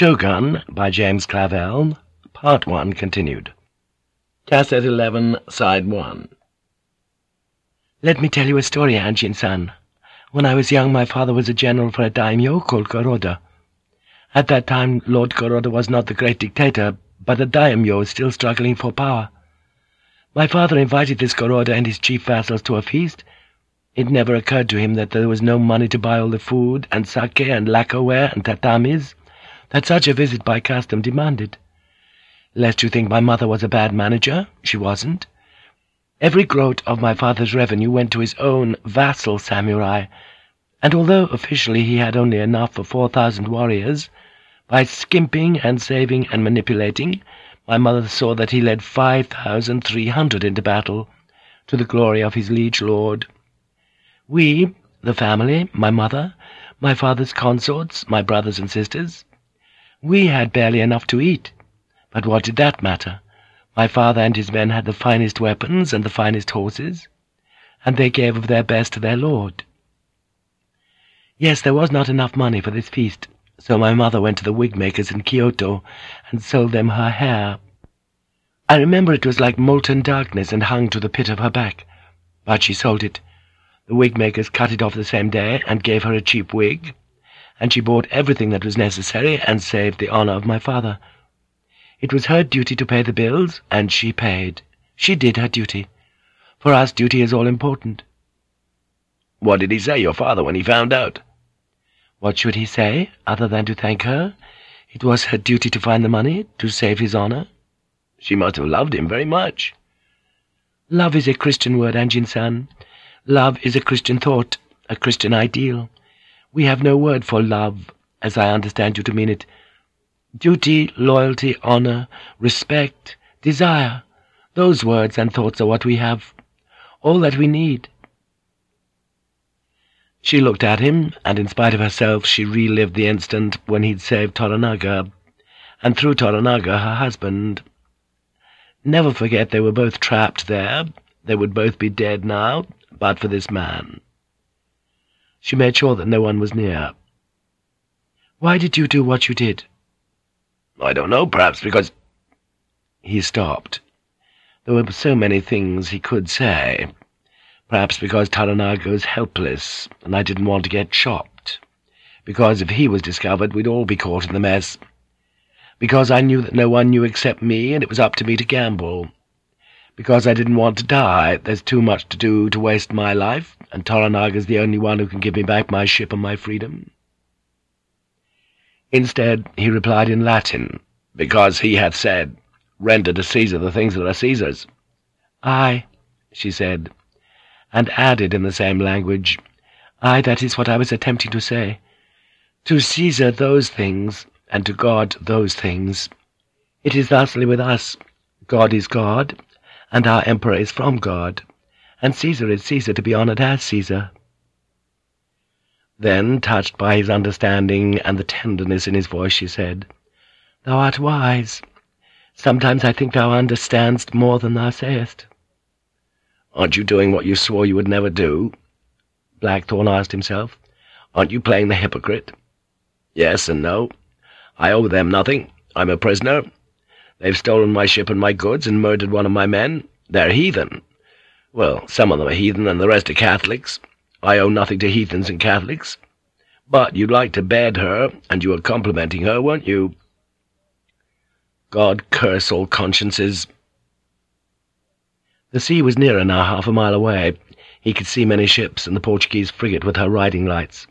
Shogun by James Clavell, Part 1 continued. Cassette 11, Side 1 Let me tell you a story, Anjin-san. When I was young, my father was a general for a daimyo called Goroda. At that time, Lord Goroda was not the great dictator, but the daimyo was still struggling for power. My father invited this Goroda and his chief vassals to a feast. It never occurred to him that there was no money to buy all the food and sake and lacquerware and tatamis that such a visit by custom demanded. Lest you think my mother was a bad manager, she wasn't. Every groat of my father's revenue went to his own vassal samurai, and although officially he had only enough for four thousand warriors, by skimping and saving and manipulating, my mother saw that he led five thousand three hundred into battle, to the glory of his liege lord. We, the family, my mother, my father's consorts, my brothers and sisters, we had barely enough to eat. But what did that matter? My father and his men had the finest weapons and the finest horses, and they gave of their best to their lord. Yes, there was not enough money for this feast, so my mother went to the wig-makers in Kyoto and sold them her hair. I remember it was like molten darkness and hung to the pit of her back, but she sold it. The wig-makers cut it off the same day and gave her a cheap wig, and she bought everything that was necessary and saved the honor of my father. It was her duty to pay the bills, and she paid. She did her duty. For us, duty is all important. What did he say, your father, when he found out? What should he say, other than to thank her? It was her duty to find the money, to save his honor. She must have loved him very much. Love is a Christian word, Anjin-san. Love is a Christian thought, a Christian ideal. We have no word for love, as I understand you to mean it. Duty, loyalty, honor, respect, desire, those words and thoughts are what we have, all that we need. She looked at him, and in spite of herself she relived the instant when he'd saved Toranaga, and through Toranaga her husband. Never forget they were both trapped there, they would both be dead now, but for this man. She made sure that no one was near. "'Why did you do what you did?' "'I don't know, perhaps because—' He stopped. There were so many things he could say. Perhaps because Toranaga was helpless, and I didn't want to get chopped. Because if he was discovered, we'd all be caught in the mess. Because I knew that no one knew except me, and it was up to me to gamble because I didn't want to die. There's too much to do to waste my life, and Toranaga's the only one who can give me back my ship and my freedom. Instead, he replied in Latin, because he hath said, Render to Caesar the things that are Caesar's. Aye, she said, and added in the same language, Aye, that is what I was attempting to say. To Caesar those things, and to God those things. It is thusly with us. God is God, and our emperor is from God, and Caesar is Caesar to be honored as Caesar. Then, touched by his understanding and the tenderness in his voice, she said, Thou art wise. Sometimes I think thou understandest more than thou sayest. Aren't you doing what you swore you would never do? Blackthorne asked himself. Aren't you playing the hypocrite? Yes and no. I owe them nothing. I'm a prisoner, They've stolen my ship and my goods and murdered one of my men. They're heathen. Well, some of them are heathen and the rest are Catholics. I owe nothing to heathens and Catholics. But you'd like to bed her, and you were complimenting her, weren't you? God curse all consciences. The sea was nearer now, half a mile away. He could see many ships and the Portuguese frigate with her riding lights.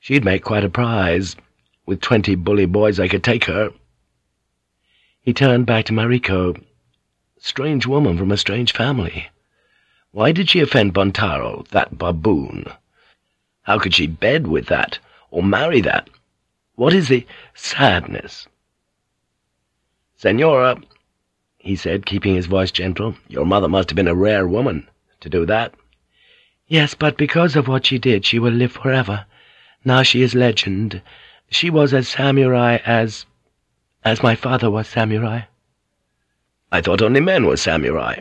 She'd make quite a prize. With twenty bully boys I could take her. He turned back to Mariko. Strange woman from a strange family. Why did she offend Buntaro, that baboon? How could she bed with that, or marry that? What is the sadness? Senora, he said, keeping his voice gentle, your mother must have been a rare woman to do that. Yes, but because of what she did, she will live forever. Now she is legend. She was as samurai as as my father was samurai. I thought only men were samurai.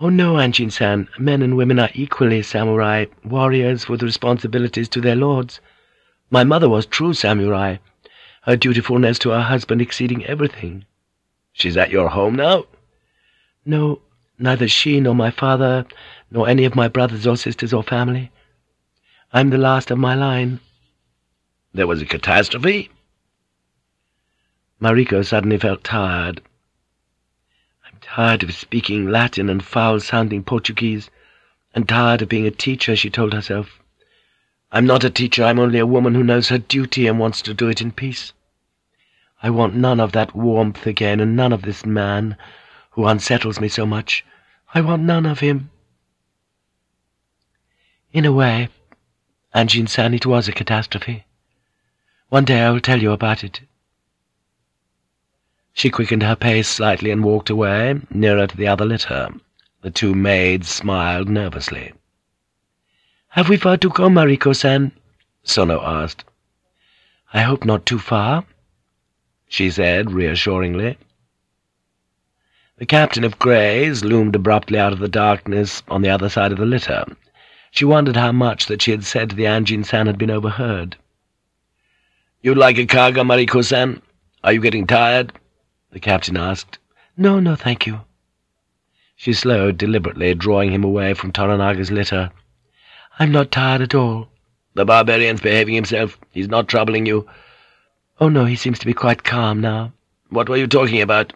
Oh no, Anjin-san, men and women are equally samurai, warriors with responsibilities to their lords. My mother was true samurai. her dutifulness to her husband exceeding everything. She's at your home now? No, neither she nor my father, nor any of my brothers or sisters or family. I'm the last of my line. There was a catastrophe? Mariko suddenly felt tired. I'm tired of speaking Latin and foul-sounding Portuguese, and tired of being a teacher, she told herself. I'm not a teacher, I'm only a woman who knows her duty and wants to do it in peace. I want none of that warmth again, and none of this man who unsettles me so much. I want none of him. In a way, Anjin-san, it was a catastrophe. One day I will tell you about it. She quickened her pace slightly and walked away, nearer to the other litter. The two maids smiled nervously. "'Have we far to go, Mariko-san?' Sono asked. "'I hope not too far,' she said reassuringly. The captain of Greys loomed abruptly out of the darkness on the other side of the litter. She wondered how much that she had said to the Anjin-san had been overheard. "'You'd like a kago, Mariko-san? Are you getting tired?' The captain asked. "'No, no, thank you.' She slowed deliberately, drawing him away from Toranaga's litter. I'm not tired at all. The barbarian's behaving himself. He's not troubling you. Oh, no, he seems to be quite calm now. What were you talking about?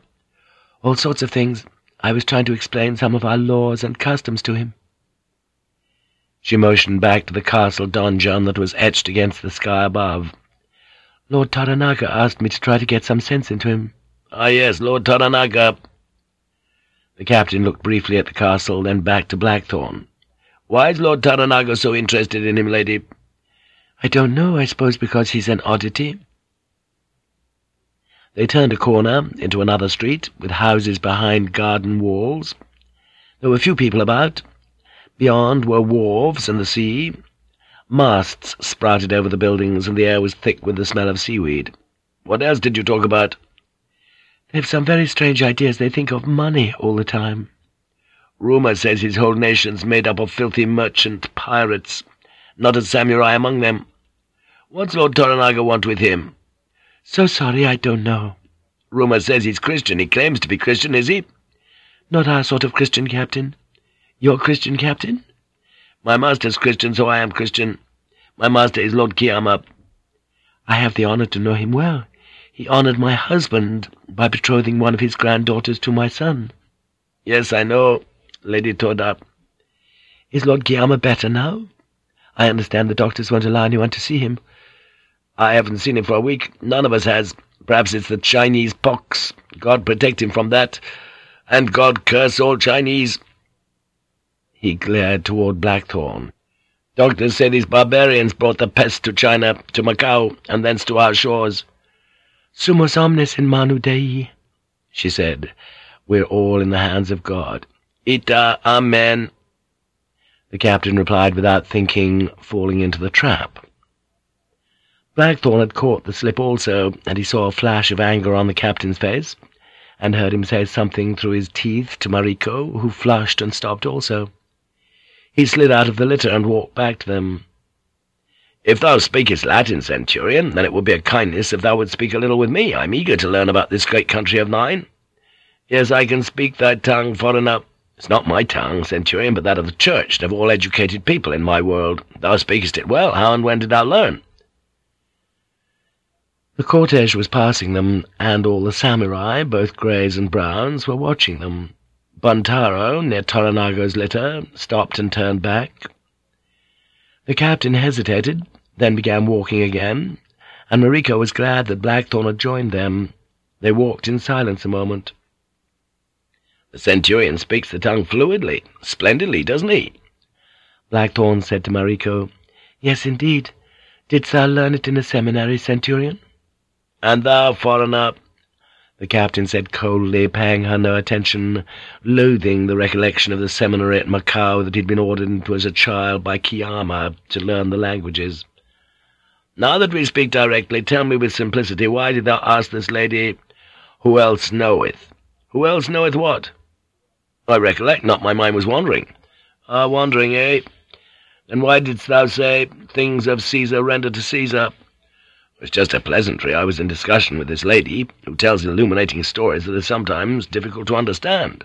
All sorts of things. I was trying to explain some of our laws and customs to him. She motioned back to the castle donjon that was etched against the sky above. Lord Toranaga asked me to try to get some sense into him. Ah, yes, Lord Toranaga. The captain looked briefly at the castle, then back to Blackthorne. Why is Lord Toranaga so interested in him, lady? I don't know, I suppose because he's an oddity. They turned a corner into another street, with houses behind garden walls. There were few people about. Beyond were wharves and the sea. Masts sprouted over the buildings, and the air was thick with the smell of seaweed. What else did you talk about? They've some very strange ideas. They think of money all the time. Rumour says his whole nation's made up of filthy merchant pirates, not a samurai among them. What's Lord Toranaga want with him? So sorry, I don't know. Rumour says he's Christian. He claims to be Christian, is he? Not our sort of Christian, Captain. You're Christian, Captain? My master's Christian, so I am Christian. My master is Lord Kiyama. I have the honour to know him well. He honoured my husband by betrothing one of his granddaughters to my son. Yes, I know. Lady Toda. Is Lord Kiyama better now? I understand the doctors won't allow anyone to see him. I haven't seen him for a week. None of us has. Perhaps it's the Chinese pox. God protect him from that. And God curse all Chinese. He glared toward Blackthorne. Doctors say these barbarians brought the pest to China, to Macau, and thence to our shores. Sumus omnis in manu Dei, she said. We're all in the hands of God. Ita, Amen. The captain replied without thinking, falling into the trap. Blackthorne had caught the slip also, and he saw a flash of anger on the captain's face, and heard him say something through his teeth to Mariko, who flushed and stopped also. He slid out of the litter and walked back to them. "'If thou speakest Latin, Centurion, then it would be a kindness if thou wouldst speak a little with me. I'm eager to learn about this great country of thine.' "'Yes, I can speak thy tongue, foreigner.' It's not my tongue, Centurion, but that of the Church, and of all educated people in my world. Thou speakest it well. How and when did thou learn? The cortege was passing them, and all the samurai, both greys and browns, were watching them. Buntaro, near Toranaga's litter, stopped and turned back. The captain hesitated, then began walking again, and Mariko was glad that Blackthorne had joined them. They walked in silence a moment. The Centurion speaks the tongue fluidly, splendidly, doesn't he? Blackthorne said to Mariko, Yes, indeed. Didst thou learn it in a seminary, Centurion? And thou, foreigner, the captain said coldly, paying her no attention, loathing the recollection of the seminary at Macau that he'd been ordered into as a child by Kiyama to learn the languages. Now that we speak directly, tell me with simplicity, why did thou ask this lady, who else knoweth? Who else knoweth what? I recollect not my mind was wandering. Ah, wandering, eh? Then why didst thou say, Things of Caesar render to Caesar? It was just a pleasantry. I was in discussion with this lady, who tells illuminating stories that are sometimes difficult to understand.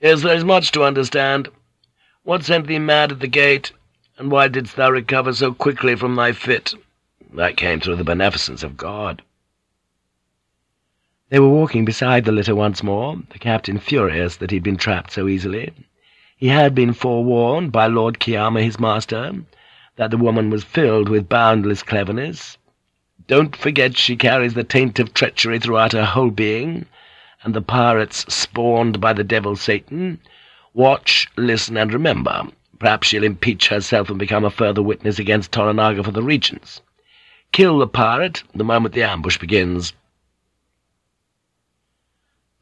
Yes, there is much to understand. What sent thee mad at the gate, and why didst thou recover so quickly from thy fit? That came through the beneficence of God. They were walking beside the litter once more, the captain furious that he had been trapped so easily. He had been forewarned by Lord Kiyama, his master, that the woman was filled with boundless cleverness. Don't forget she carries the taint of treachery throughout her whole being, and the pirates spawned by the devil Satan. Watch, listen, and remember. Perhaps she'll impeach herself and become a further witness against Toranaga for the regents. Kill the pirate the moment the ambush begins.'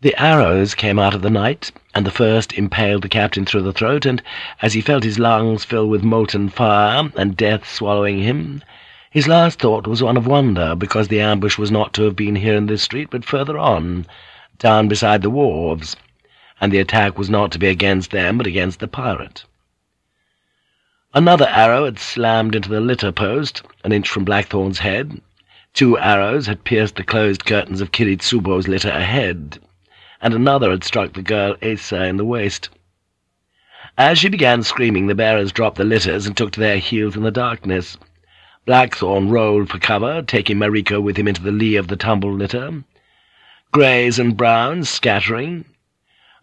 The arrows came out of the night, and the first impaled the captain through the throat, and as he felt his lungs fill with molten fire, and death swallowing him, his last thought was one of wonder, because the ambush was not to have been here in this street, but further on, down beside the wharves, and the attack was not to be against them, but against the pirate. Another arrow had slammed into the litter post, an inch from Blackthorne's head. Two arrows had pierced the closed curtains of Kiritsubo's litter ahead and another had struck the girl Asa in the waist. As she began screaming, the bearers dropped the litters and took to their heels in the darkness. Blackthorne rolled for cover, taking Mariko with him into the lee of the tumbled litter. Greys and browns scattering.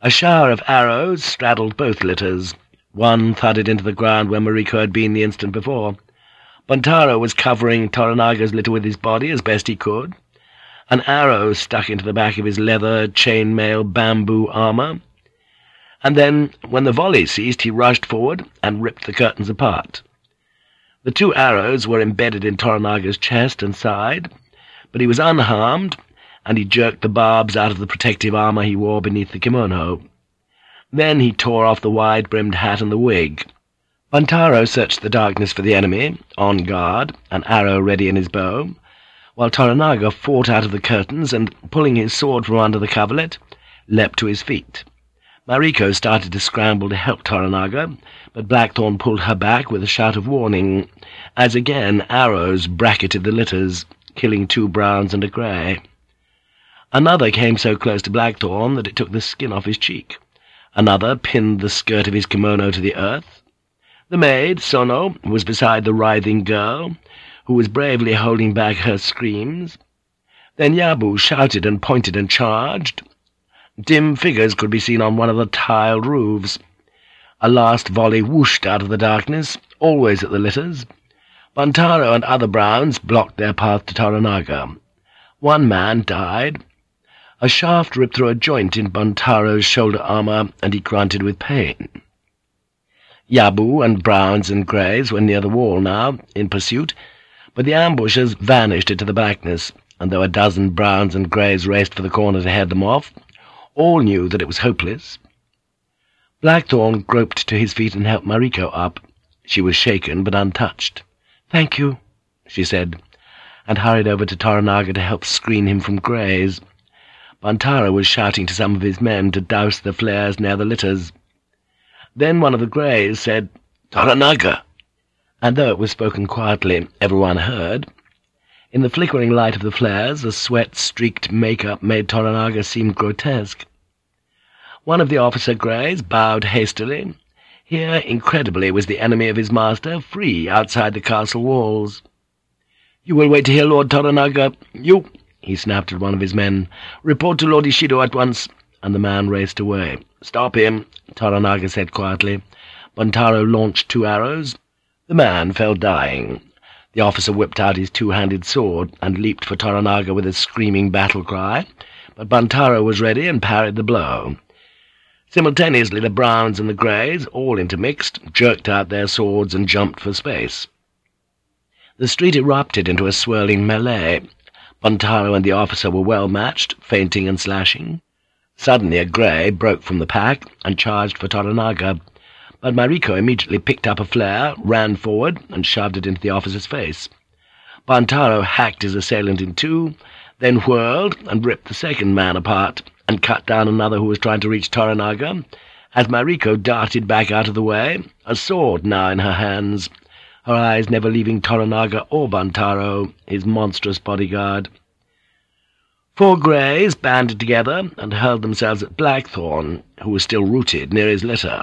A shower of arrows straddled both litters. One thudded into the ground where Mariko had been the instant before. Buntaro was covering Toranaga's litter with his body as best he could. An arrow stuck into the back of his leather, chain-mail, bamboo armour. And then, when the volley ceased, he rushed forward and ripped the curtains apart. The two arrows were embedded in Toranaga's chest and side, but he was unharmed, and he jerked the barbs out of the protective armour he wore beneath the kimono. Then he tore off the wide-brimmed hat and the wig. Buntaro searched the darkness for the enemy, on guard, an arrow ready in his bow, while Toranaga fought out of the curtains and, pulling his sword from under the coverlet, leapt to his feet. Mariko started to scramble to help Toranaga, but Blackthorne pulled her back with a shout of warning, as again arrows bracketed the litters, killing two browns and a grey. Another came so close to Blackthorne that it took the skin off his cheek. Another pinned the skirt of his kimono to the earth. The maid, Sono, was beside the writhing girl, who was bravely holding back her screams. Then Yabu shouted and pointed and charged. Dim figures could be seen on one of the tiled roofs. A last volley whooshed out of the darkness, always at the litters. Buntaro and other Browns blocked their path to Toranaga. One man died. A shaft ripped through a joint in Buntaro's shoulder armour, and he grunted with pain. Yabu and Browns and Greys were near the wall now, in pursuit, but the ambushers vanished into the blackness, and though a dozen browns and greys raced for the corner to head them off, all knew that it was hopeless. Blackthorne groped to his feet and helped Mariko up. She was shaken but untouched. "'Thank you,' she said, and hurried over to Toranaga to help screen him from greys. Buntaro was shouting to some of his men to douse the flares near the litters. Then one of the greys said, "'Toranaga!' and though it was spoken quietly, everyone heard. In the flickering light of the flares, the sweat-streaked make-up made Toranaga seem grotesque. One of the officer greys bowed hastily. Here, incredibly, was the enemy of his master, free outside the castle walls. "'You will wait to hear Lord Toranaga. You!' He snapped at one of his men. "'Report to Lord Ishido at once.' And the man raced away. "'Stop him,' Toranaga said quietly. Buntaro launched two arrows. The man fell dying. The officer whipped out his two-handed sword and leaped for Toranaga with a screaming battle-cry, but Buntaro was ready and parried the blow. Simultaneously the Browns and the Greys, all intermixed, jerked out their swords and jumped for space. The street erupted into a swirling melee. Buntaro and the officer were well matched, feinting and slashing. Suddenly a Grey broke from the pack and charged for Toranaga but Mariko immediately picked up a flare, ran forward, and shoved it into the officer's face. Buntaro hacked his assailant in two, then whirled and ripped the second man apart, and cut down another who was trying to reach Toranaga, as Mariko darted back out of the way, a sword now in her hands. Her eyes never leaving Toranaga or Buntaro, his monstrous bodyguard. Four greys banded together and hurled themselves at Blackthorne, who was still rooted near his litter.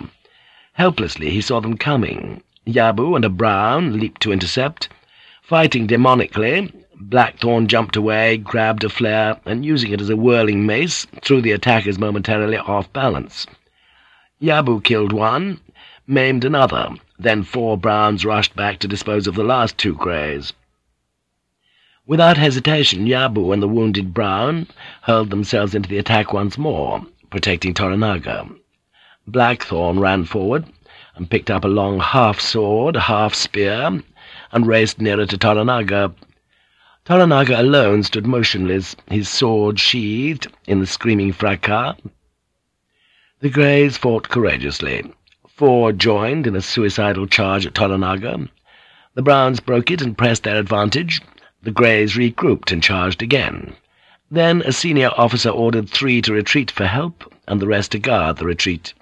Helplessly he saw them coming. Yabu and a brown leaped to intercept. Fighting demonically, Blackthorne jumped away, grabbed a flare, and using it as a whirling mace, threw the attackers momentarily off balance. Yabu killed one, maimed another, then four Browns rushed back to dispose of the last two greys. Without hesitation, Yabu and the wounded Brown hurled themselves into the attack once more, protecting Toranaga. Blackthorne ran forward and picked up a long half-sword, half-spear, and raced nearer to Toranaga, Toranaga alone stood motionless, his sword sheathed in the screaming fracas. The Greys fought courageously. Four joined in a suicidal charge at Toranaga. The Browns broke it and pressed their advantage. The Greys regrouped and charged again. Then a senior officer ordered three to retreat for help, and the rest to guard the retreat.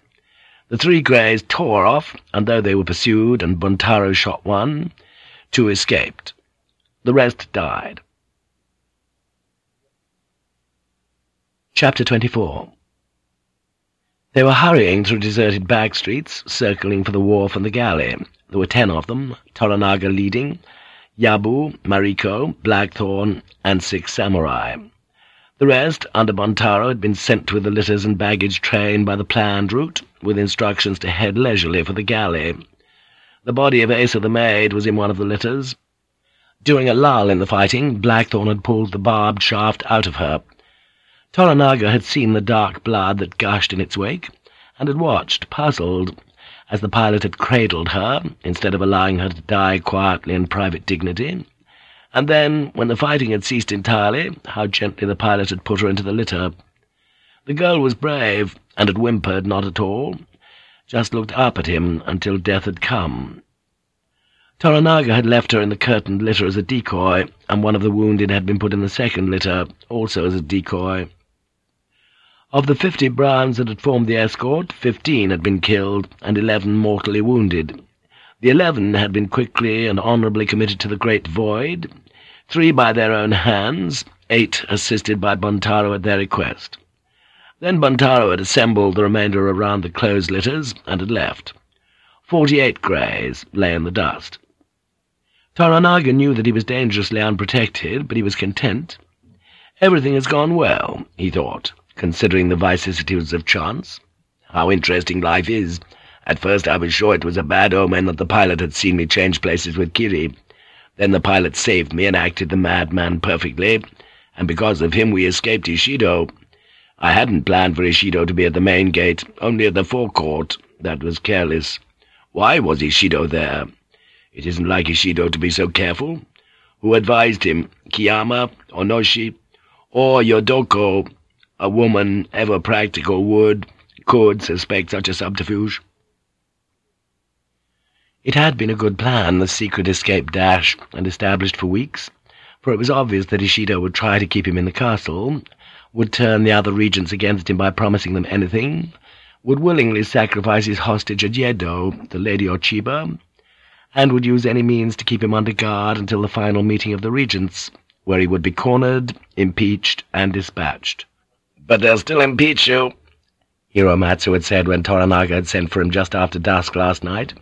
The three Greys tore off, and though they were pursued and Buntaro shot one, two escaped. The rest died. Chapter 24 They were hurrying through deserted back streets, circling for the wharf and the galley. There were ten of them, Toranaga leading, Yabu, Mariko, Blackthorne, and six samurai. The rest, under Buntaro, had been sent with the litters and baggage train by the planned route, with instructions to head leisurely for the galley. The body of Asa the maid was in one of the litters, during a lull in the fighting, Blackthorne had pulled the barbed shaft out of her. Toranaga had seen the dark blood that gushed in its wake, and had watched, puzzled, as the pilot had cradled her, instead of allowing her to die quietly in private dignity. And then, when the fighting had ceased entirely, how gently the pilot had put her into the litter. The girl was brave, and had whimpered not at all, just looked up at him until death had come. Toranaga had left her in the curtained litter as a decoy, and one of the wounded had been put in the second litter, also as a decoy. Of the fifty Browns that had formed the escort, fifteen had been killed, and eleven mortally wounded. The eleven had been quickly and honourably committed to the Great Void, three by their own hands, eight assisted by Buntaro at their request. Then Buntaro had assembled the remainder around the closed litters, and had left. Forty-eight greys lay in the dust. Toranaga knew that he was dangerously unprotected, but he was content. Everything has gone well, he thought, considering the vicissitudes of chance. How interesting life is! At first I was sure it was a bad omen that the pilot had seen me change places with Kiri. Then the pilot saved me and acted the madman perfectly, and because of him we escaped Ishido. I hadn't planned for Ishido to be at the main gate, only at the forecourt. That was careless. Why was Ishido there? It isn't like Ishido to be so careful. Who advised him? Kiyama, Onoshi, or Yodoko, a woman ever practical, would, could suspect such a subterfuge? It had been a good plan, the secret escape dash, and established for weeks, for it was obvious that Ishido would try to keep him in the castle, would turn the other regents against him by promising them anything, would willingly sacrifice his hostage at Yedo, the Lady Ochiba, and would use any means to keep him under guard until the final meeting of the regents, where he would be cornered, impeached, and dispatched. "'But they'll still impeach you,' Hiromatsu had said when Toranaga had sent for him just after dusk last night,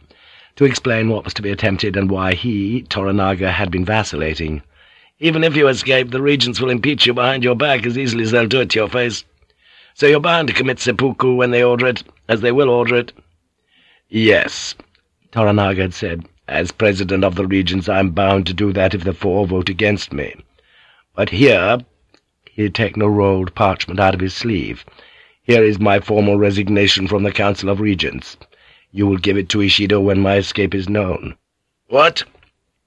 to explain what was to be attempted and why he, Toranaga, had been vacillating. "'Even if you escape, the regents will impeach you behind your back as easily as they'll do it to your face. So you're bound to commit seppuku when they order it, as they will order it.' "'Yes,' Toranaga had said. As president of the regents, I am bound to do that if the four vote against me. But here—' He taken a rolled parchment out of his sleeve. "'Here is my formal resignation from the Council of Regents. You will give it to Ishido when my escape is known.' "'What?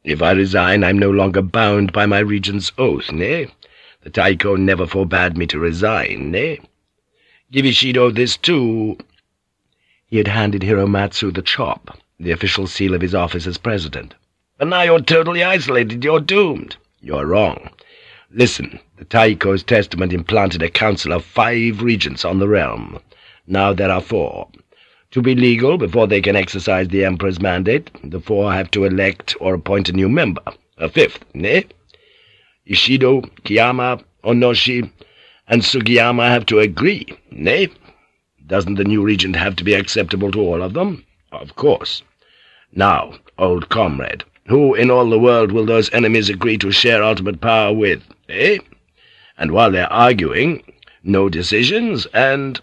If I resign, I'm no longer bound by my regent's oath, nay? The Taiko never forbade me to resign, nay? Give Ishido this, too.' He had handed Hiromatsu the chop the official seal of his office as president. But now you're totally isolated, you're doomed. You're wrong. Listen, the Taiko's testament implanted a council of five regents on the realm. Now there are four. To be legal, before they can exercise the Emperor's mandate, the four have to elect or appoint a new member, a fifth, eh? Ishido, Kiyama, Onoshi, and Sugiyama have to agree, nay? Doesn't the new regent have to be acceptable to all of them? Of course. Now, old comrade, who in all the world will those enemies agree to share ultimate power with, eh? And while they're arguing, no decisions, and...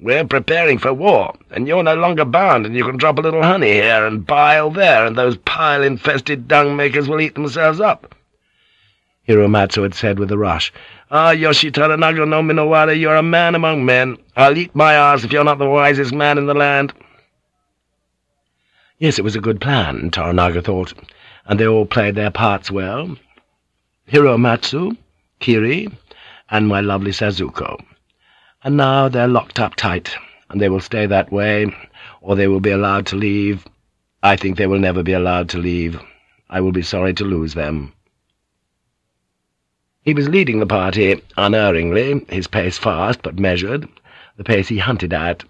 We're preparing for war, and you're no longer bound, and you can drop a little honey here and bile there, and those pile-infested dung-makers will eat themselves up. Hiromatsu had said with a rush. Ah, Yoshi Toranaga no Minowara, you're a man among men. I'll eat my arse if you're not the wisest man in the land. Yes, it was a good plan, Toranaga thought, and they all played their parts well. Hiromatsu, Kiri, and my lovely Sazuko. And now they're locked up tight, and they will stay that way, or they will be allowed to leave. I think they will never be allowed to leave. I will be sorry to lose them.' He was leading the party unerringly, his pace fast but measured, the pace he hunted at,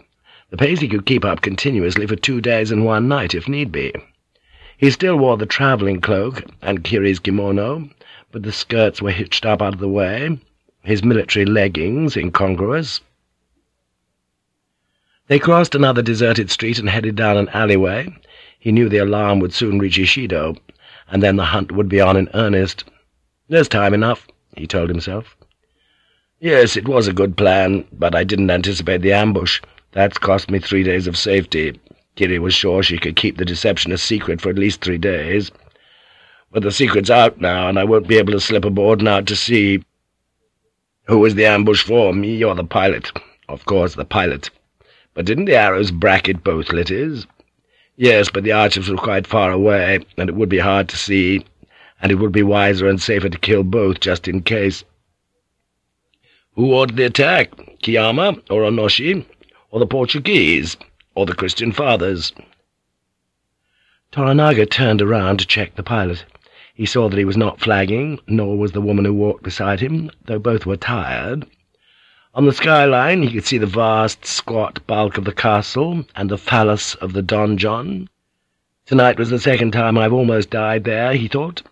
the pace he could keep up continuously for two days and one night, if need be. He still wore the travelling cloak and Kiri's kimono, but the skirts were hitched up out of the way, his military leggings incongruous. They crossed another deserted street and headed down an alleyway. He knew the alarm would soon reach Ishido, and then the hunt would be on in earnest. There's time enough he told himself. Yes, it was a good plan, but I didn't anticipate the ambush. That's cost me three days of safety. Kiri was sure she could keep the deception a secret for at least three days. But the secret's out now, and I won't be able to slip aboard out to sea. Who was the ambush for, me or the pilot? Of course, the pilot. But didn't the arrows bracket both litters? Yes, but the archers were quite far away, and it would be hard to see, and it would be wiser and safer to kill both just in case. Who ordered the attack? Kiyama, or Onoshi, or the Portuguese, or the Christian fathers? Toranaga turned around to check the pilot. He saw that he was not flagging, nor was the woman who walked beside him, though both were tired. On the skyline he could see the vast, squat bulk of the castle and the phallus of the donjon. Tonight was the second time I've almost died there, he thought.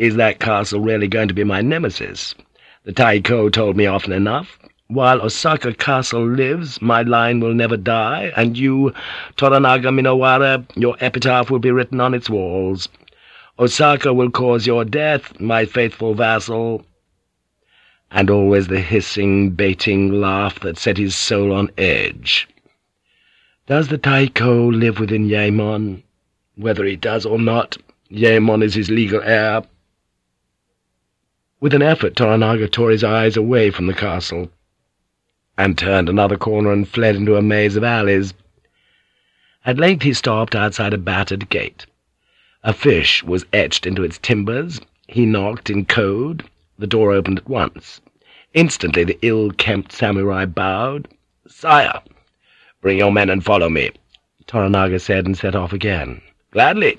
Is that castle really going to be my nemesis? The Taiko told me often enough. While Osaka Castle lives, my line will never die, and you, Toranaga Minowara, your epitaph will be written on its walls. Osaka will cause your death, my faithful vassal. And always the hissing, baiting laugh that set his soul on edge. Does the Taiko live within Yaemon? Whether he does or not, Yaemon is his legal heir, with an effort, Toranaga tore his eyes away from the castle, and turned another corner and fled into a maze of alleys. At length he stopped outside a battered gate. A fish was etched into its timbers. He knocked in code. The door opened at once. Instantly the ill-kempt samurai bowed. "'Sire, bring your men and follow me,' Toranaga said, and set off again. "'Gladly.'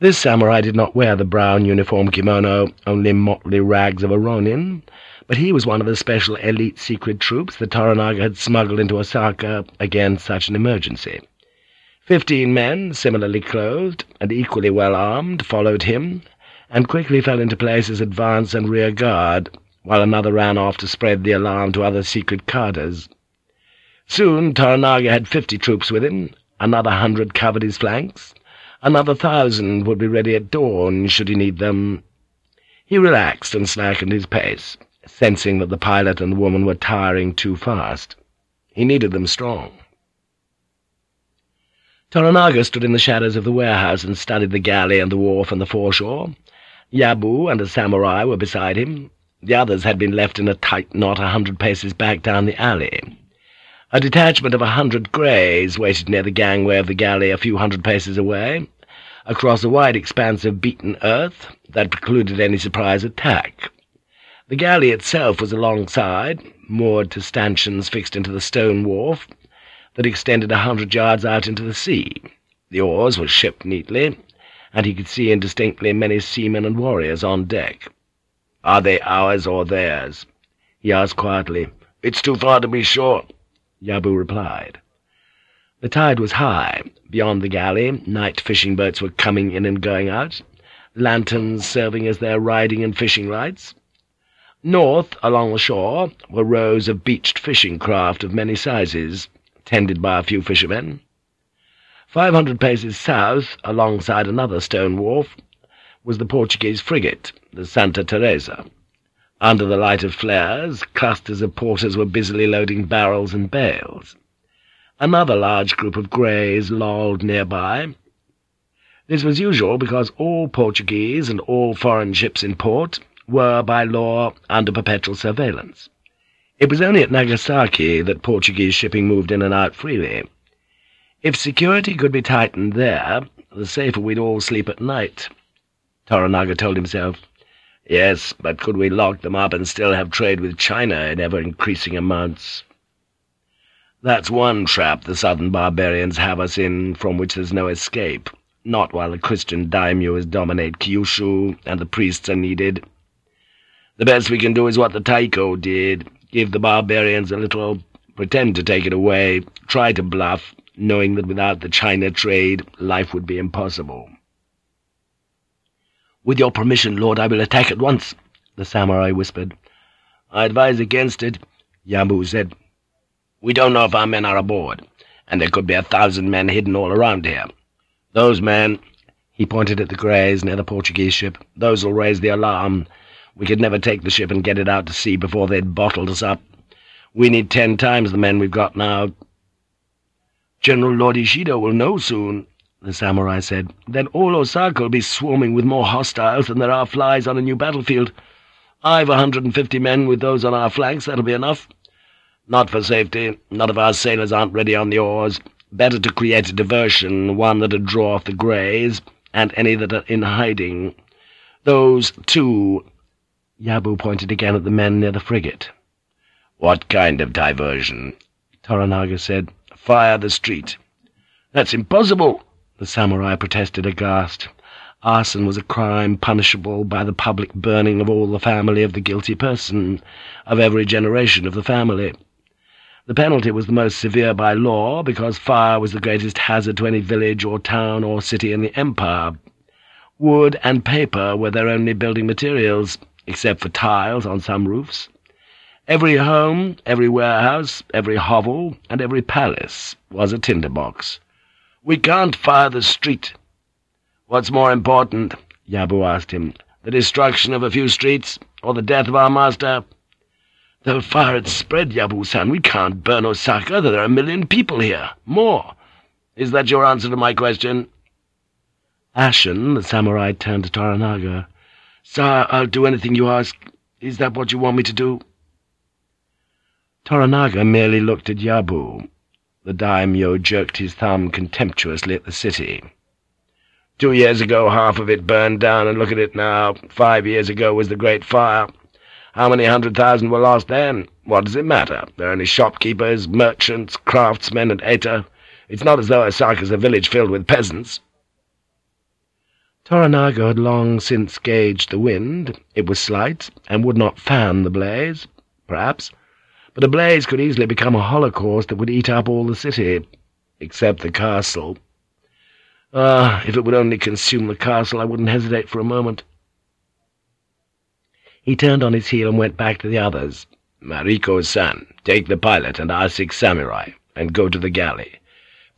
This samurai did not wear the brown uniform kimono, only motley rags of a ronin, but he was one of the special elite secret troops that Toranaga had smuggled into Osaka against such an emergency. Fifteen men, similarly clothed and equally well armed, followed him, and quickly fell into place as advance and rear guard, while another ran off to spread the alarm to other secret cadres. Soon Toranaga had fifty troops with him, another hundred covered his flanks, Another thousand would be ready at dawn, should he need them. He relaxed and slackened his pace, sensing that the pilot and the woman were tiring too fast. He needed them strong. Toranaga stood in the shadows of the warehouse and studied the galley and the wharf and the foreshore. Yabu and a samurai were beside him. The others had been left in a tight knot a hundred paces back down the alley. A detachment of a hundred greys waited near the gangway of the galley a few hundred paces away, across a wide expanse of beaten earth that precluded any surprise attack. The galley itself was alongside, moored to stanchions fixed into the stone wharf that extended a hundred yards out into the sea. The oars were shipped neatly, and he could see indistinctly many seamen and warriors on deck. "'Are they ours or theirs?' he asked quietly. "'It's too far to be sure.' Yabu replied. The tide was high. Beyond the galley, night fishing boats were coming in and going out, lanterns serving as their riding and fishing lights. North, along the shore, were rows of beached fishing craft of many sizes, tended by a few fishermen. Five hundred paces south, alongside another stone wharf, was the Portuguese frigate, the Santa Teresa. Under the light of flares, clusters of porters were busily loading barrels and bales. Another large group of greys lolled nearby. This was usual because all Portuguese and all foreign ships in port were, by law, under perpetual surveillance. It was only at Nagasaki that Portuguese shipping moved in and out freely. If security could be tightened there, the safer we'd all sleep at night, Toranaga told himself. Yes, but could we lock them up and still have trade with China in ever-increasing amounts? That's one trap the southern barbarians have us in, from which there's no escape, not while the Christian daimyos dominate Kyushu and the priests are needed. The best we can do is what the Taiko did, give the barbarians a little, pretend to take it away, try to bluff, knowing that without the China trade, life would be impossible. "'With your permission, Lord, I will attack at once,' the samurai whispered. "'I advise against it,' Yabu said. We don't know if our men are aboard, and there could be a thousand men hidden all around here. Those men—' he pointed at the greys near the Portuguese ship. "'Those'll raise the alarm. We could never take the ship and get it out to sea before they'd bottled us up. We need ten times the men we've got now.' "'General Lord Ishido will know soon,' the samurai said. "'Then all Osaka will be swarming with more hostiles than there are flies on a new battlefield. I've a hundred and fifty men with those on our flanks. That'll be enough.' Not for safety. None of our sailors aren't ready on the oars. Better to create a diversion, one that'd draw off the greys, and any that are in hiding. Those two—' Yabu pointed again at the men near the frigate. "'What kind of diversion?' Toranaga said. "'Fire the street.' "'That's impossible!' the samurai protested aghast. Arson was a crime punishable by the public burning of all the family of the guilty person, of every generation of the family. The penalty was the most severe by law, because fire was the greatest hazard to any village or town or city in the empire. Wood and paper were their only building materials, except for tiles on some roofs. Every home, every warehouse, every hovel, and every palace was a tinderbox. "'We can't fire the street.' "'What's more important?' Yabu asked him. "'The destruction of a few streets, or the death of our master?' The fire had spread, Yabu-san. We can't burn Osaka. There are a million people here. More. Is that your answer to my question? Ashen, the samurai turned to Toranaga. Sire, I'll do anything you ask. Is that what you want me to do? Toranaga merely looked at Yabu. The daimyo jerked his thumb contemptuously at the city. Two years ago half of it burned down, and look at it now. Five years ago was the Great Fire. How many hundred thousand were lost then? What does it matter? There are only shopkeepers, merchants, craftsmen, and Eta. It's not as though Osaka's a village filled with peasants.' Toranaga had long since gauged the wind. It was slight, and would not fan the blaze, perhaps, but a blaze could easily become a holocaust that would eat up all the city, except the castle. Ah, if it would only consume the castle, I wouldn't hesitate for a moment. He turned on his heel and went back to the others. Mariko-san, take the pilot and our six samurai, and go to the galley.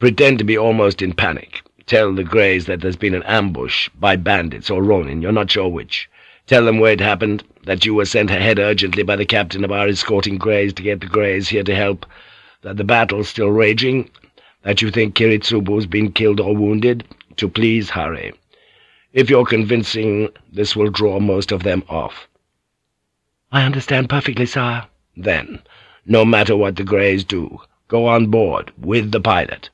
Pretend to be almost in panic. Tell the Greys that there's been an ambush, by bandits or ronin, you're not sure which. Tell them where it happened, that you were sent ahead urgently by the captain of our escorting Greys to get the Greys here to help, that the battle's still raging, that you think Kiritsubo's been killed or wounded, to please hurry. If you're convincing, this will draw most of them off. I understand perfectly, sire. Then, no matter what the Greys do, go on board, with the pilot.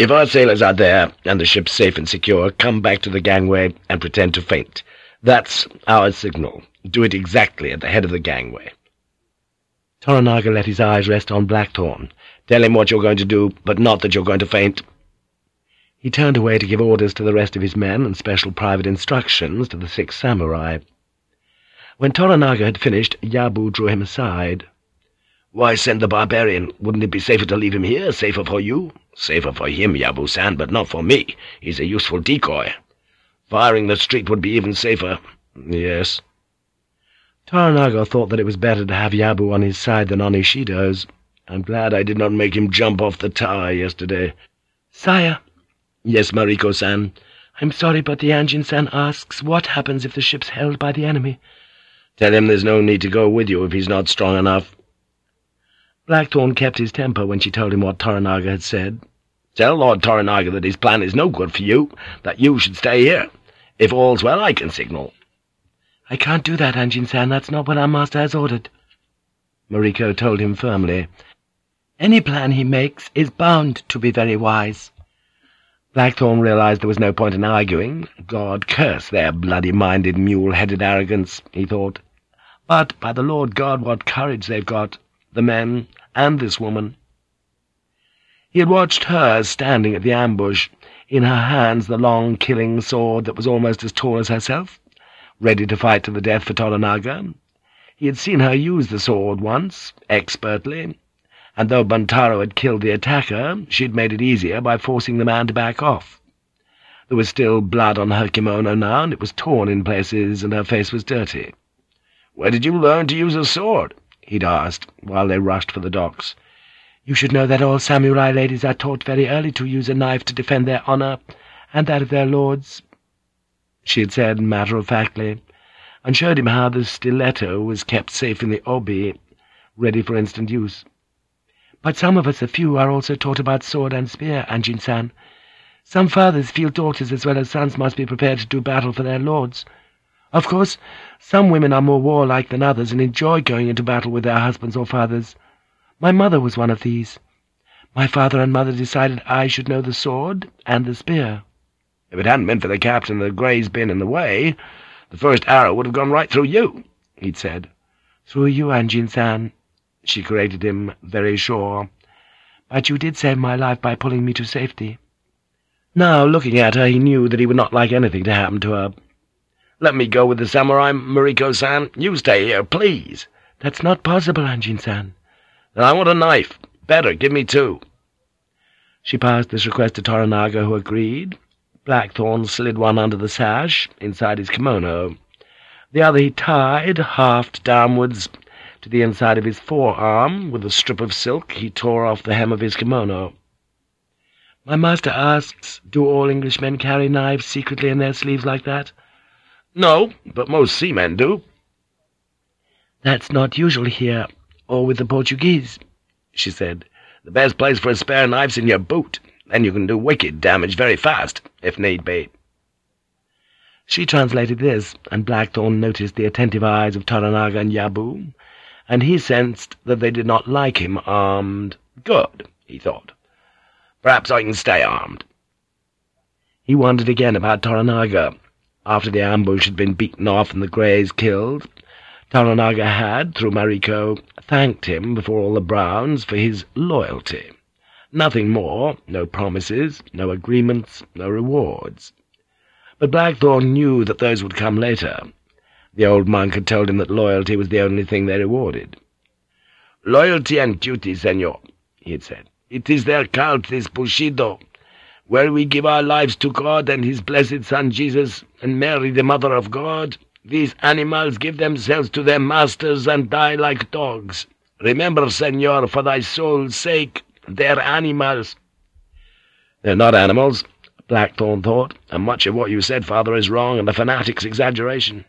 If our sailors are there, and the ship's safe and secure, come back to the gangway and pretend to faint. That's our signal. Do it exactly at the head of the gangway. Toranaga let his eyes rest on Blackthorne. Tell him what you're going to do, but not that you're going to faint. He turned away to give orders to the rest of his men and special private instructions to the six samurai. When Toranaga had finished, Yabu drew him aside. Why send the barbarian? Wouldn't it be safer to leave him here? Safer for you? Safer for him, Yabu-san, but not for me. He's a useful decoy. Firing the street would be even safer. Yes. Toranaga thought that it was better to have Yabu on his side than on Ishido's. I'm glad I did not make him jump off the tower yesterday. Sire. Yes, Mariko-san. I'm sorry, but the Anjin-san asks what happens if the ship's held by the enemy. Tell him there's no need to go with you if he's not strong enough. Blackthorne kept his temper when she told him what Toranaga had said. Tell Lord Toranaga that his plan is no good for you, that you should stay here. If all's well, I can signal. I can't do that, Anjin-san. That's not what our master has ordered. Mariko told him firmly. Any plan he makes is bound to be very wise. Blackthorne realized there was no point in arguing. God curse their bloody-minded, mule-headed arrogance, he thought. But, by the Lord God, what courage they've got, the men and this woman. He had watched her standing at the ambush, in her hands the long killing sword that was almost as tall as herself, ready to fight to the death for Toranaga. He had seen her use the sword once, expertly, and though Buntaro had killed the attacker, she'd made it easier by forcing the man to back off. There was still blood on her kimono now, and it was torn in places, and her face was dirty. "'Where did you learn to use a sword?' He'd asked, while they rushed for the docks. "'You should know that all samurai ladies are taught very early to use a knife to defend their honor, and that of their lords,' she had said matter-of-factly, and showed him how the stiletto was kept safe in the obi, ready for instant use. But some of us, a few, are also taught about sword and spear, Anjin-san. Some fathers feel daughters as well as sons must be prepared to do battle for their lords. Of course, some women are more warlike than others and enjoy going into battle with their husbands or fathers. My mother was one of these. My father and mother decided I should know the sword and the spear. If it hadn't been for the captain the Grey's been in the way, the first arrow would have gone right through you, he'd said. Through you, Anjin-san, she corrected him, very sure. But you did save my life by pulling me to safety. Now, looking at her, he knew that he would not like anything to happen to her. Let me go with the samurai, Mariko-san. You stay here, please. That's not possible, Anjin-san. Then I want a knife. Better, give me two. She passed this request to Toranaga, who agreed. Blackthorne slid one under the sash, inside his kimono. The other he tied, half downwards, to the inside of his forearm. With a strip of silk he tore off the hem of his kimono. My master asks, do all Englishmen carry knives secretly in their sleeves like that? No, but most seamen do. That's not usual here, or with the Portuguese, she said. The best place for a spare knife's in your boot. Then you can do wicked damage very fast, if need be. She translated this, and Blackthorne noticed the attentive eyes of Toranaga and Yabu, and he sensed that they did not like him armed. Good, he thought. Perhaps I can stay armed. He wondered again about Toranaga. After the ambush had been beaten off and the Greys killed, Toranaga had, through Mariko, thanked him before all the Browns for his loyalty. Nothing more, no promises, no agreements, no rewards. But Blackthorne knew that those would come later. The old monk had told him that loyalty was the only thing they rewarded. "'Loyalty and duty, senor,' he had said. "'It is their cult, this Bushido, where we give our lives to God and his blessed Son Jesus, and Mary, the Mother of God. These animals give themselves to their masters and die like dogs. Remember, senor, for thy soul's sake, they're animals.' "'They're not animals,' Blackthorne thought, and much of what you said, father, is wrong and a fanatic's exaggeration.'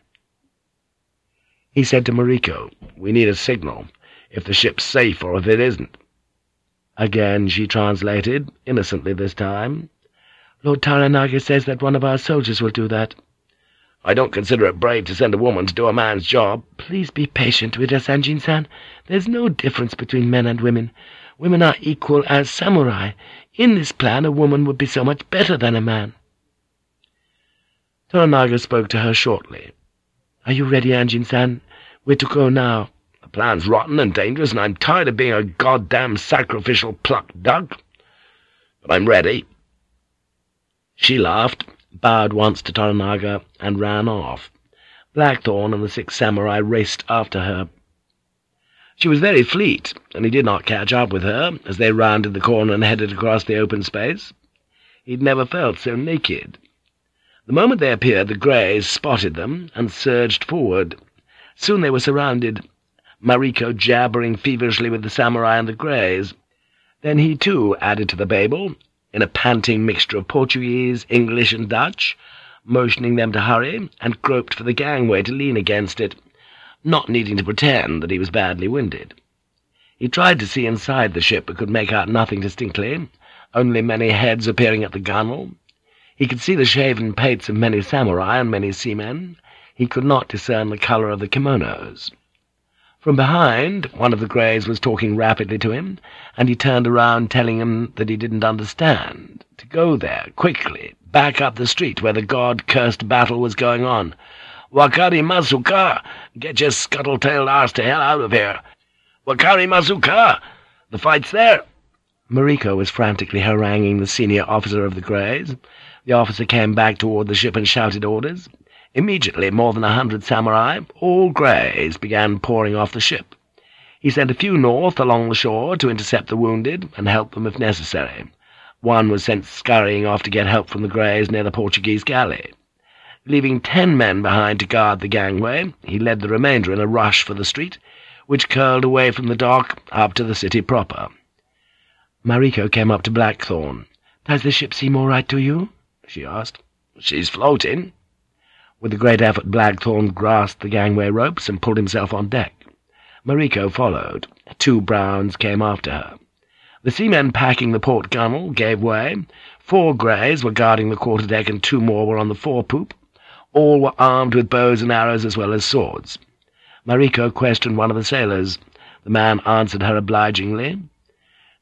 He said to Mariko, "'We need a signal, if the ship's safe or if it isn't.' Again she translated, innocently this time. "'Lord Toranaga says that one of our soldiers will do that.' "'I don't consider it brave to send a woman to do a man's job.' "'Please be patient with us, Anjin-san. There's no difference between men and women. Women are equal as samurai. In this plan a woman would be so much better than a man.' Toranaga spoke to her shortly. "'Are you ready, Anjin-san? We're to go now.' "'The plan's rotten and dangerous, and I'm tired of being a goddamn sacrificial plucked duck. But I'm ready.' She laughed, bowed once to Toranaga, and ran off. Blackthorne and the six samurai raced after her. She was very fleet, and he did not catch up with her as they rounded the corner and headed across the open space. He'd never felt so naked. The moment they appeared, the Greys spotted them and surged forward. Soon they were surrounded, Mariko jabbering feverishly with the samurai and the Greys. Then he too added to the babel, in a panting mixture of Portuguese, English, and Dutch, motioning them to hurry, and groped for the gangway to lean against it, not needing to pretend that he was badly winded. He tried to see inside the ship, but could make out nothing distinctly, only many heads appearing at the gunwale. He could see the shaven pates of many samurai and many seamen. He could not discern the colour of the kimonos. From behind, one of the Greys was talking rapidly to him, and he turned around telling him that he didn't understand. To go there, quickly, back up the street where the god-cursed battle was going on. Wakari Masuka! Get your scuttle-tailed ass to hell out of here! Wakari Masuka! The fight's there! Mariko was frantically haranguing the senior officer of the Greys. The officer came back toward the ship and shouted orders. Immediately, more than a hundred samurai, all greys, began pouring off the ship. He sent a few north along the shore to intercept the wounded and help them if necessary. One was sent scurrying off to get help from the greys near the Portuguese galley. Leaving ten men behind to guard the gangway, he led the remainder in a rush for the street, which curled away from the dock up to the city proper. Mariko came up to Blackthorne. "'Does the ship seem all right to you?' she asked. "'She's floating.' With a great effort Blackthorne grasped the gangway ropes and pulled himself on deck. Mariko followed. Two Browns came after her. The seamen packing the port gunwale gave way. Four greys were guarding the quarter-deck and two more were on the fore-poop. All were armed with bows and arrows as well as swords. Mariko questioned one of the sailors. The man answered her obligingly.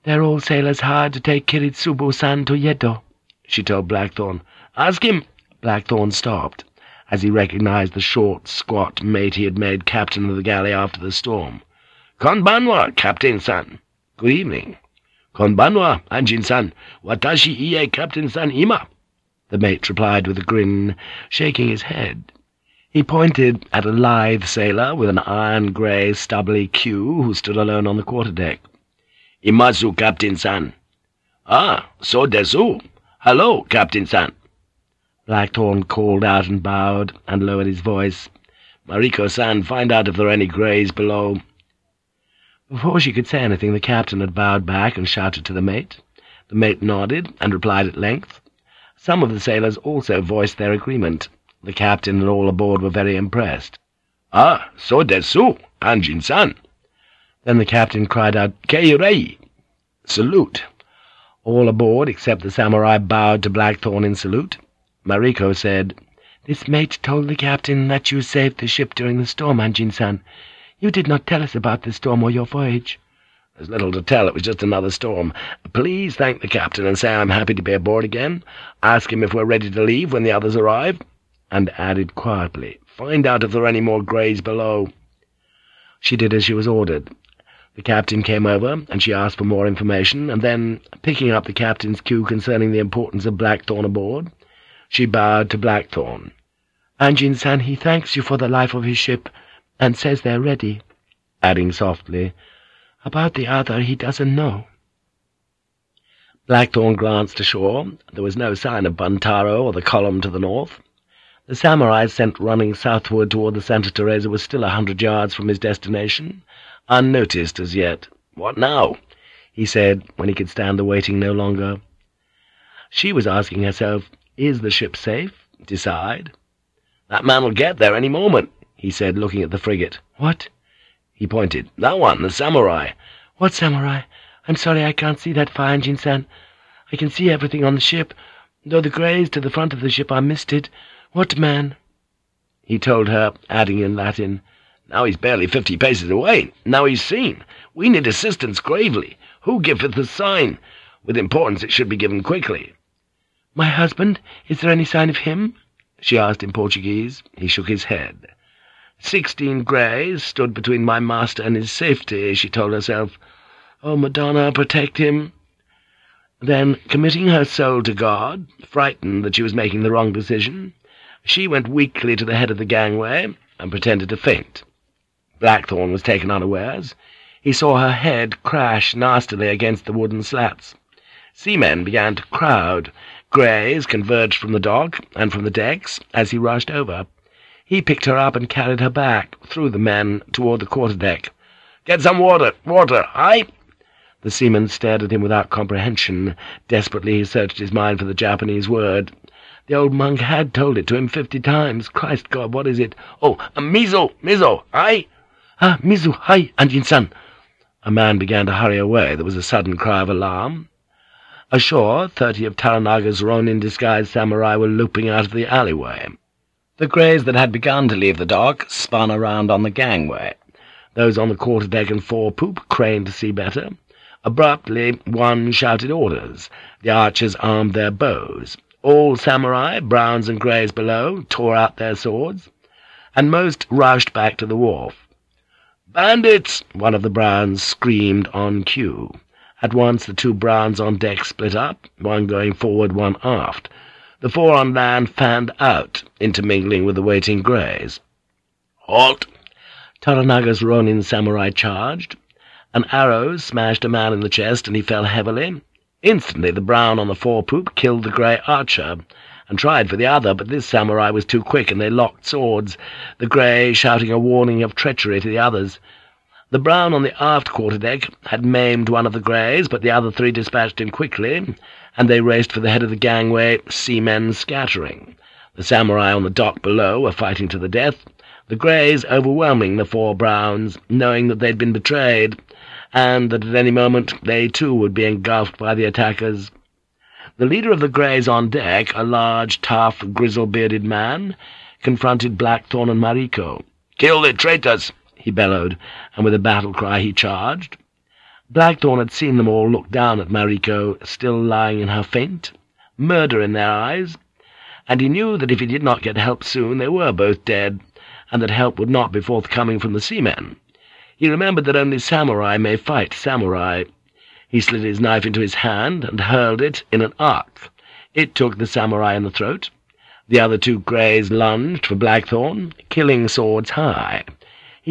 "'They're all sailors hired to take Kiritsubo-san to Yedo,' she told Blackthorne. "'Ask him!' Blackthorne stopped as he recognized the short, squat mate he had made captain of the galley after the storm. "'Konbanwa, Captain-san. Good evening.' "'Konbanwa, Anjin-san. Watashi ie Captain-san ima.' The mate replied with a grin, shaking his head. He pointed at a lithe sailor with an iron-grey, stubbly queue who stood alone on the quarter-deck. "'Imazu, Captain-san.' "'Ah, so desu. Hello, Captain-san.' Blackthorne called out and bowed, and lowered his voice. "Mariko-san, find out if there are any greys below." Before she could say anything, the captain had bowed back and shouted to the mate. The mate nodded, and replied at length. Some of the sailors also voiced their agreement. The captain and all aboard were very impressed. "Ah, so desu, Anjin-san." Then the captain cried out, Keirei! Salute! All aboard, except the samurai, bowed to Blackthorne in salute. Mariko said, "This mate told the captain that you saved the ship during the storm, Anjin-san. You did not tell us about the storm or your voyage." "There's little to tell. It was just another storm. Please thank the captain and say I'm happy to be aboard again. Ask him if we're ready to leave when the others arrive." And added quietly, "Find out if there are any more greys below." She did as she was ordered. The captain came over, and she asked for more information, and then, picking up the captain's cue concerning the importance of Blackthorne aboard, she bowed to Blackthorne. "Anjin-san, he thanks you for the life of his ship, and says they're ready," adding softly, "About the other he doesn't know." Blackthorne glanced ashore. There was no sign of Buntaro or the column to the north. The samurai sent running southward toward the Santa Teresa was still a hundred yards from his destination, unnoticed as yet. "What now?" he said, when he could stand the waiting no longer. She was asking herself is the ship safe? Decide. That man'll get there any moment, he said, looking at the frigate. What? He pointed. That one, the samurai. What samurai? I'm sorry I can't see that far, Anjin-san. I can see everything on the ship, though the greys to the front of the ship are misted. What man? He told her, adding in Latin, Now he's barely fifty paces away. Now he's seen. We need assistance gravely. Who giveth the sign? With importance it should be given quickly. "My husband? Is there any sign of him?" she asked in Portuguese. He shook his head. Sixteen greys stood between my master and his safety, she told herself. Oh, Madonna, protect him! Then, committing her soul to God, frightened that she was making the wrong decision, she went weakly to the head of the gangway and pretended to faint. Blackthorne was taken unawares. He saw her head crash nastily against the wooden slats. Seamen began to crowd. Greys converged from the dock and from the decks as he rushed over. He picked her up and carried her back, through the men, toward the quarter-deck. "'Get some water! Water! Aye?' The seaman stared at him without comprehension. Desperately he searched his mind for the Japanese word. The old monk had told it to him fifty times. Christ God, what is it? Oh, mizo! Mizo! Aye? Ah, mizu! Hi, Anjin-san! A man began to hurry away. There was a sudden cry of alarm. Ashore, thirty of Toranaga's Ronin-disguised samurai were looping out of the alleyway. The greys that had begun to leave the dock spun around on the gangway. Those on the quarter-deck and fore-poop craned to see better. Abruptly, one shouted orders. The archers armed their bows. All samurai, browns and greys below, tore out their swords, and most rushed back to the wharf. "'Bandits!' one of the browns screamed on cue. At once the two browns on deck split up, one going forward, one aft. The four on land fanned out, intermingling with the waiting greys. "'Halt!' Toranaga's Ronin samurai charged. An arrow smashed a man in the chest, and he fell heavily. Instantly the brown on the fore-poop killed the grey archer, and tried for the other, but this samurai was too quick, and they locked swords, the grey shouting a warning of treachery to the others. The brown on the aft quarter-deck had maimed one of the greys, but the other three dispatched him quickly, and they raced for the head of the gangway, seamen scattering. The samurai on the dock below were fighting to the death, the greys overwhelming the four browns, knowing that they'd been betrayed, and that at any moment they too would be engulfed by the attackers. The leader of the greys on deck, a large, tough, grizzle-bearded man, confronted Blackthorne and Mariko. "'Kill the traitors!' He bellowed, and with a battle-cry he charged. Blackthorne had seen them all look down at Mariko, still lying in her faint, murder in their eyes, and he knew that if he did not get help soon they were both dead, and that help would not be forthcoming from the seamen. He remembered that only samurai may fight samurai. He slid his knife into his hand and hurled it in an arc. It took the samurai in the throat. The other two greys lunged for Blackthorne, killing swords high.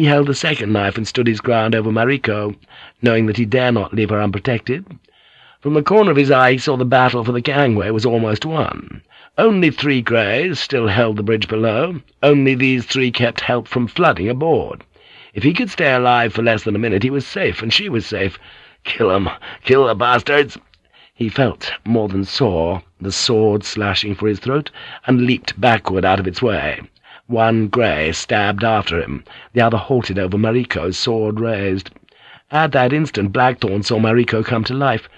He held the second knife and stood his ground over Mariko, knowing that he dare not leave her unprotected. From the corner of his eye he saw the battle for the gangway was almost won. Only three greys still held the bridge below. Only these three kept help from flooding aboard. If he could stay alive for less than a minute, he was safe, and she was safe. Kill 'em! Kill the bastards! He felt, more than saw, the sword slashing for his throat, and leaped backward out of its way. One grey stabbed after him. The other halted over Mariko's, sword raised. At that instant Blackthorne saw Mariko come to life.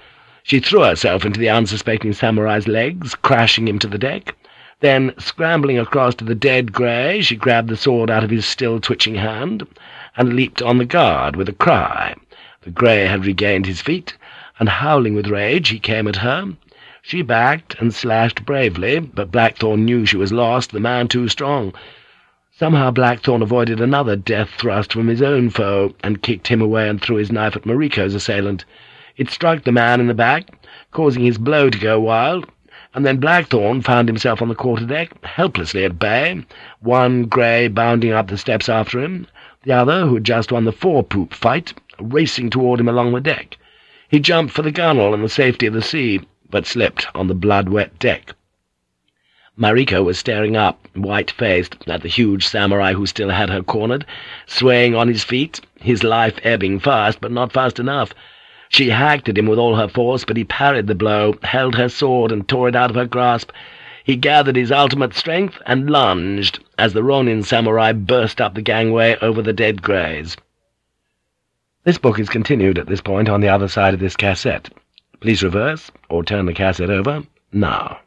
She threw herself into the unsuspecting samurai's legs, crashing him to the deck. Then, scrambling across to the dead grey, she grabbed the sword out of his still twitching hand, and leaped on the guard with a cry. The grey had regained his feet, and howling with rage he came at her. She backed and slashed bravely, but Blackthorne knew she was lost, the man too strong. Somehow Blackthorne avoided another death thrust from his own foe, and kicked him away and threw his knife at Mariko's assailant. It struck the man in the back, causing his blow to go wild, and then Blackthorne found himself on the quarter-deck, helplessly at bay, one grey bounding up the steps after him, the other, who had just won the fore-poop fight, racing toward him along the deck. He jumped for the gunwale and the safety of the sea, but slipped on the blood-wet deck. Mariko was staring up, white-faced, at the huge samurai who still had her cornered, swaying on his feet, his life ebbing fast, but not fast enough. She hacked at him with all her force, but he parried the blow, held her sword, and tore it out of her grasp. He gathered his ultimate strength and lunged, as the Ronin samurai burst up the gangway over the dead greys. This book is continued at this point on the other side of this cassette. Please reverse, or turn the cassette over, now.